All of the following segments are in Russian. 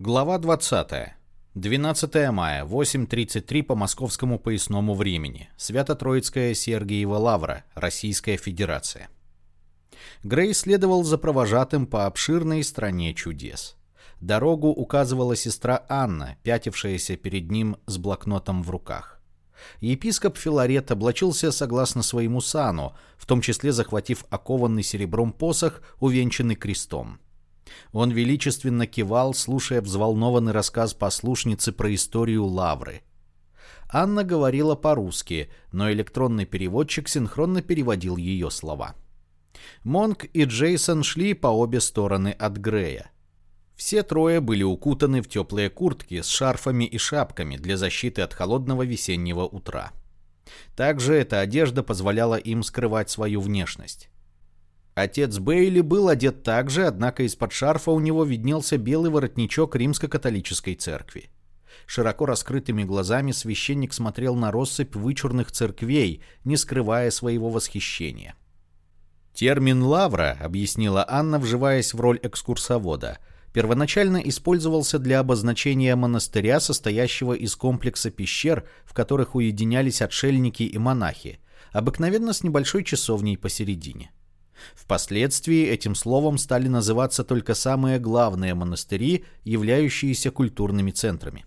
Глава 20. 12 мая, 8.33 по московскому поясному времени. Свято-Троицкая Сергиева Лавра, Российская Федерация. Грей следовал за провожатым по обширной стране чудес. Дорогу указывала сестра Анна, пятившаяся перед ним с блокнотом в руках. Епископ Филарет облачился согласно своему сану, в том числе захватив окованный серебром посох, увенчанный крестом. Он величественно кивал, слушая взволнованный рассказ послушницы про историю Лавры. Анна говорила по-русски, но электронный переводчик синхронно переводил ее слова. Монк и Джейсон шли по обе стороны от Грея. Все трое были укутаны в теплые куртки с шарфами и шапками для защиты от холодного весеннего утра. Также эта одежда позволяла им скрывать свою внешность. Отец Бейли был одет так же, однако из-под шарфа у него виднелся белый воротничок римско-католической церкви. Широко раскрытыми глазами священник смотрел на россыпь вычурных церквей, не скрывая своего восхищения. Термин «лавра», объяснила Анна, вживаясь в роль экскурсовода, первоначально использовался для обозначения монастыря, состоящего из комплекса пещер, в которых уединялись отшельники и монахи, обыкновенно с небольшой часовней посередине. Впоследствии этим словом стали называться только самые главные монастыри, являющиеся культурными центрами.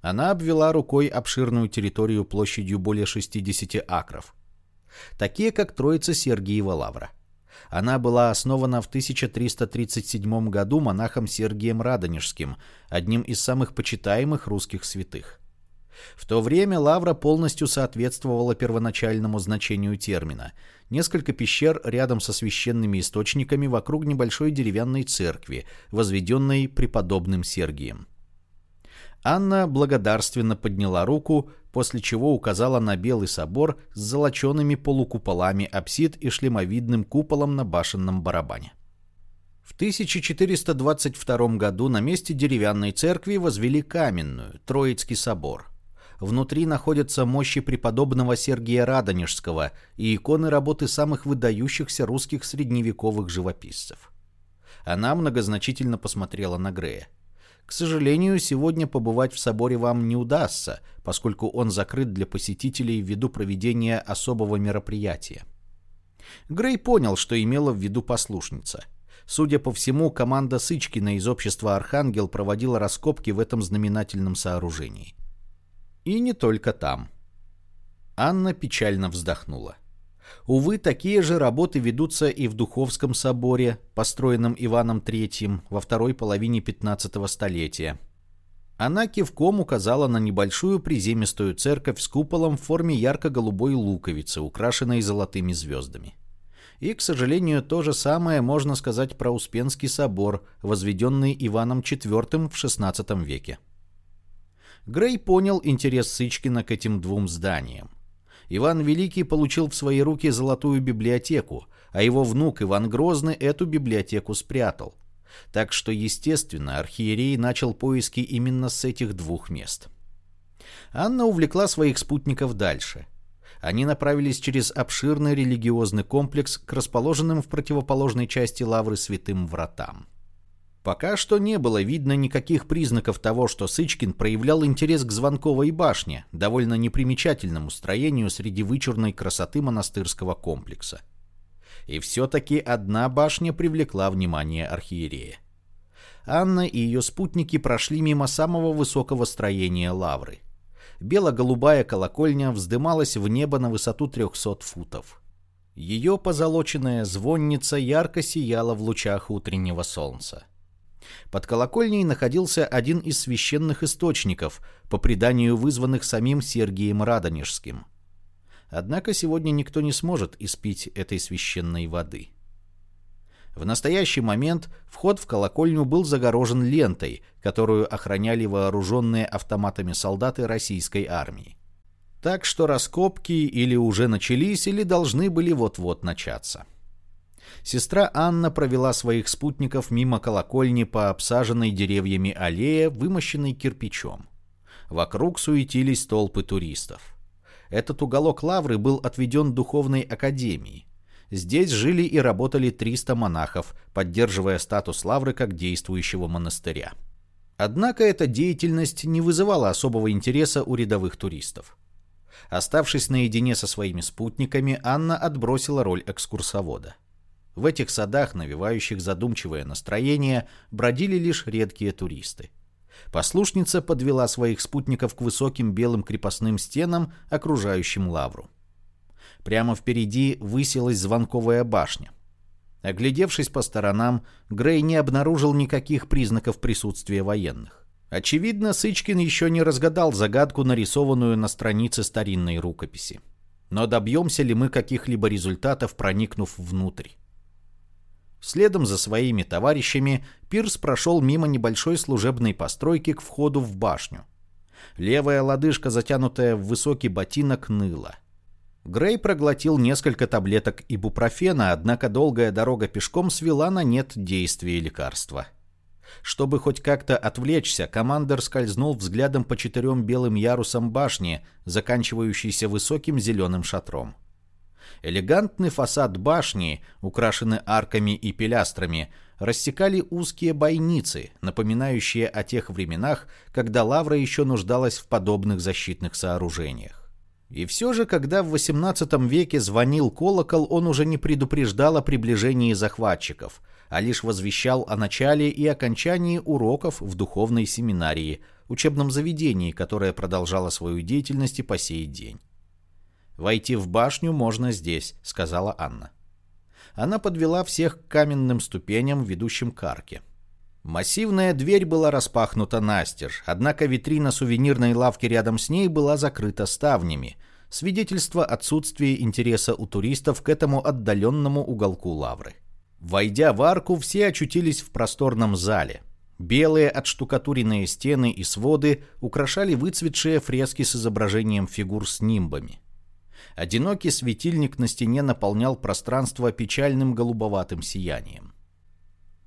Она обвела рукой обширную территорию площадью более 60 акров. Такие, как Троица Сергиева Лавра. Она была основана в 1337 году монахом Сергием Радонежским, одним из самых почитаемых русских святых. В то время лавра полностью соответствовала первоначальному значению термина. Несколько пещер рядом со священными источниками вокруг небольшой деревянной церкви, возведенной преподобным Сергием. Анна благодарственно подняла руку, после чего указала на белый собор с золочеными полукуполами апсид и шлемовидным куполом на башенном барабане. В 1422 году на месте деревянной церкви возвели каменную, Троицкий собор. Внутри находятся мощи преподобного Сергия Радонежского и иконы работы самых выдающихся русских средневековых живописцев. Она многозначительно посмотрела на Грея. К сожалению, сегодня побывать в соборе вам не удастся, поскольку он закрыт для посетителей ввиду проведения особого мероприятия. Грей понял, что имела в виду послушница. Судя по всему, команда Сычкина из общества «Архангел» проводила раскопки в этом знаменательном сооружении. И не только там. Анна печально вздохнула. Увы, такие же работы ведутся и в Духовском соборе, построенном Иваном III во второй половине 15 столетия. Она кивком указала на небольшую приземистую церковь с куполом в форме ярко-голубой луковицы, украшенной золотыми звездами. И, к сожалению, то же самое можно сказать про Успенский собор, возведенный Иваном IV в XVI веке. Грей понял интерес Сычкина к этим двум зданиям. Иван Великий получил в свои руки золотую библиотеку, а его внук Иван Грозный эту библиотеку спрятал. Так что, естественно, архиерей начал поиски именно с этих двух мест. Анна увлекла своих спутников дальше. Они направились через обширный религиозный комплекс к расположенным в противоположной части лавры святым вратам. Пока что не было видно никаких признаков того, что Сычкин проявлял интерес к Звонковой башне, довольно непримечательному строению среди вычурной красоты монастырского комплекса. И все-таки одна башня привлекла внимание архиерея. Анна и ее спутники прошли мимо самого высокого строения лавры. Бело-голубая колокольня вздымалась в небо на высоту 300 футов. Ее позолоченная звонница ярко сияла в лучах утреннего солнца. Под колокольней находился один из священных источников, по преданию вызванных самим Сергием Радонежским. Однако сегодня никто не сможет испить этой священной воды. В настоящий момент вход в колокольню был загорожен лентой, которую охраняли вооруженные автоматами солдаты российской армии. Так что раскопки или уже начались, или должны были вот-вот начаться. Сестра Анна провела своих спутников мимо колокольни по обсаженной деревьями аллее, вымощенной кирпичом. Вокруг суетились толпы туристов. Этот уголок лавры был отведен духовной академией. Здесь жили и работали 300 монахов, поддерживая статус лавры как действующего монастыря. Однако эта деятельность не вызывала особого интереса у рядовых туристов. Оставшись наедине со своими спутниками, Анна отбросила роль экскурсовода. В этих садах, навевающих задумчивое настроение, бродили лишь редкие туристы. Послушница подвела своих спутников к высоким белым крепостным стенам, окружающим лавру. Прямо впереди высилась звонковая башня. Оглядевшись по сторонам, Грей не обнаружил никаких признаков присутствия военных. Очевидно, Сычкин еще не разгадал загадку, нарисованную на странице старинной рукописи. Но добьемся ли мы каких-либо результатов, проникнув внутрь? Следом за своими товарищами Пирс прошел мимо небольшой служебной постройки к входу в башню. Левая лодыжка, затянутая в высокий ботинок, ныла. Грей проглотил несколько таблеток ибупрофена, однако долгая дорога пешком свела на нет действие лекарства. Чтобы хоть как-то отвлечься, командор скользнул взглядом по четырем белым ярусам башни, заканчивающейся высоким зеленым шатром. Элегантный фасад башни, украшенный арками и пилястрами, рассекали узкие бойницы, напоминающие о тех временах, когда Лавра еще нуждалась в подобных защитных сооружениях. И все же, когда в XVIII веке звонил колокол, он уже не предупреждал о приближении захватчиков, а лишь возвещал о начале и окончании уроков в духовной семинарии, учебном заведении, которое продолжало свою деятельность и по сей день. «Войти в башню можно здесь», — сказала Анна. Она подвела всех к каменным ступеням, ведущим к арке. Массивная дверь была распахнута настежь, однако витрина сувенирной лавки рядом с ней была закрыта ставнями, свидетельство отсутствия интереса у туристов к этому отдаленному уголку лавры. Войдя в арку, все очутились в просторном зале. Белые отштукатуренные стены и своды украшали выцветшие фрески с изображением фигур с нимбами. Одинокий светильник на стене наполнял пространство печальным голубоватым сиянием.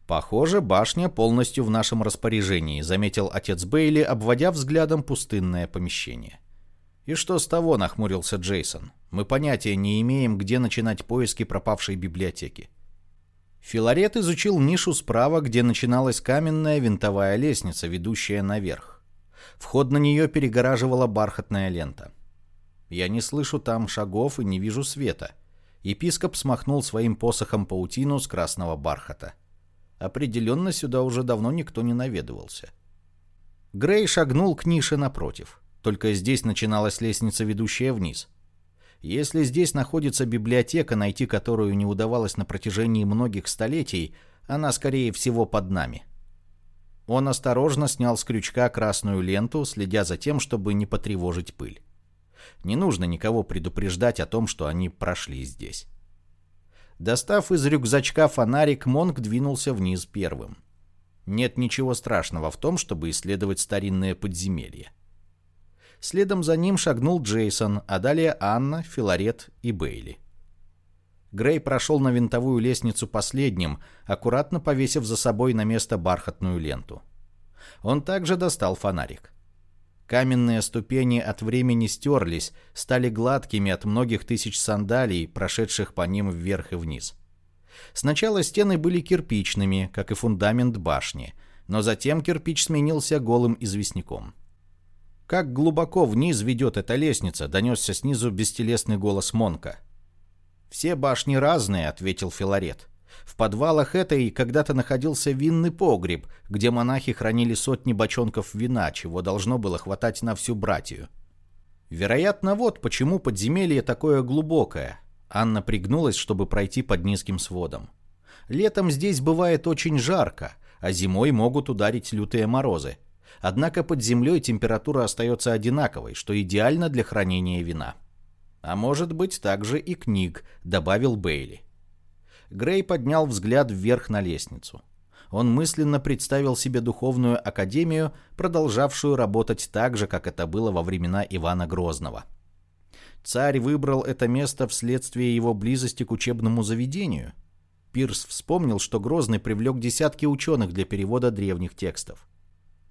«Похоже, башня полностью в нашем распоряжении», — заметил отец Бейли, обводя взглядом пустынное помещение. «И что с того?» — нахмурился Джейсон. «Мы понятия не имеем, где начинать поиски пропавшей библиотеки». Филарет изучил нишу справа, где начиналась каменная винтовая лестница, ведущая наверх. Вход на нее перегораживала бархатная лента. «Я не слышу там шагов и не вижу света». Епископ смахнул своим посохом паутину с красного бархата. Определенно сюда уже давно никто не наведывался. Грей шагнул к нише напротив. Только здесь начиналась лестница, ведущая вниз. Если здесь находится библиотека, найти которую не удавалось на протяжении многих столетий, она, скорее всего, под нами. Он осторожно снял с крючка красную ленту, следя за тем, чтобы не потревожить пыль. Не нужно никого предупреждать о том, что они прошли здесь. Достав из рюкзачка фонарик, Монк двинулся вниз первым. Нет ничего страшного в том, чтобы исследовать старинное подземелье. Следом за ним шагнул Джейсон, а далее Анна, Филарет и Бейли. Грей прошел на винтовую лестницу последним, аккуратно повесив за собой на место бархатную ленту. Он также достал фонарик. Каменные ступени от времени стерлись, стали гладкими от многих тысяч сандалий, прошедших по ним вверх и вниз. Сначала стены были кирпичными, как и фундамент башни, но затем кирпич сменился голым известняком. «Как глубоко вниз ведет эта лестница?» — донесся снизу бестелесный голос Монка. «Все башни разные», — ответил Филарет. В подвалах этой когда-то находился винный погреб, где монахи хранили сотни бочонков вина, чего должно было хватать на всю братью. Вероятно, вот почему подземелье такое глубокое. Анна пригнулась, чтобы пройти под низким сводом. Летом здесь бывает очень жарко, а зимой могут ударить лютые морозы. Однако под землей температура остается одинаковой, что идеально для хранения вина. А может быть также и книг, добавил Бейли. Грей поднял взгляд вверх на лестницу. Он мысленно представил себе духовную академию, продолжавшую работать так же, как это было во времена Ивана Грозного. Царь выбрал это место вследствие его близости к учебному заведению. Пирс вспомнил, что Грозный привлек десятки ученых для перевода древних текстов.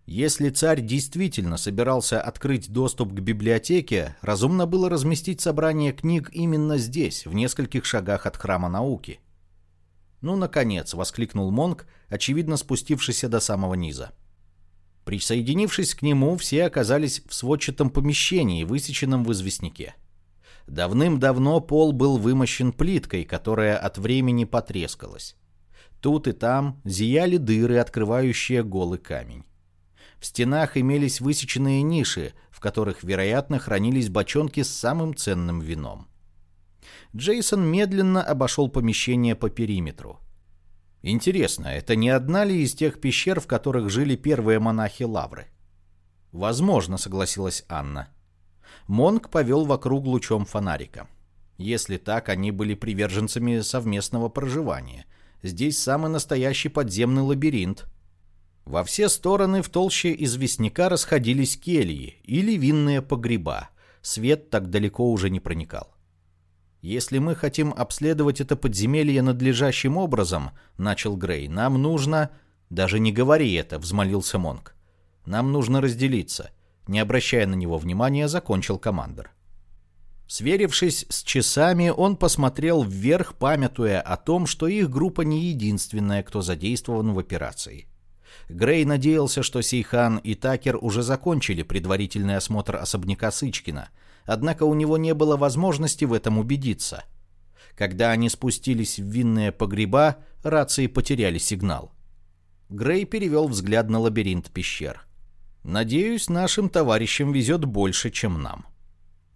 Если царь действительно собирался открыть доступ к библиотеке, разумно было разместить собрание книг именно здесь, в нескольких шагах от храма науки. «Ну, наконец!» — воскликнул Монк, очевидно спустившийся до самого низа. Присоединившись к нему, все оказались в сводчатом помещении, высеченном в известняке. Давным-давно пол был вымощен плиткой, которая от времени потрескалась. Тут и там зияли дыры, открывающие голый камень. В стенах имелись высеченные ниши, в которых, вероятно, хранились бочонки с самым ценным вином. Джейсон медленно обошел помещение по периметру. Интересно, это не одна ли из тех пещер, в которых жили первые монахи Лавры? Возможно, согласилась Анна. Монг повел вокруг лучом фонарика. Если так, они были приверженцами совместного проживания. Здесь самый настоящий подземный лабиринт. Во все стороны в толще известняка расходились кельи или винные погреба. Свет так далеко уже не проникал. «Если мы хотим обследовать это подземелье надлежащим образом», — начал Грей, — «нам нужно...» «Даже не говори это», — взмолился Монк. «Нам нужно разделиться». Не обращая на него внимания, закончил командор. Сверившись с часами, он посмотрел вверх, памятуя о том, что их группа не единственная, кто задействован в операции. Грей надеялся, что Сейхан и Такер уже закончили предварительный осмотр особняка Сычкина, однако у него не было возможности в этом убедиться. Когда они спустились в винные погреба, рации потеряли сигнал. Грей перевел взгляд на лабиринт пещер. «Надеюсь, нашим товарищам везет больше, чем нам».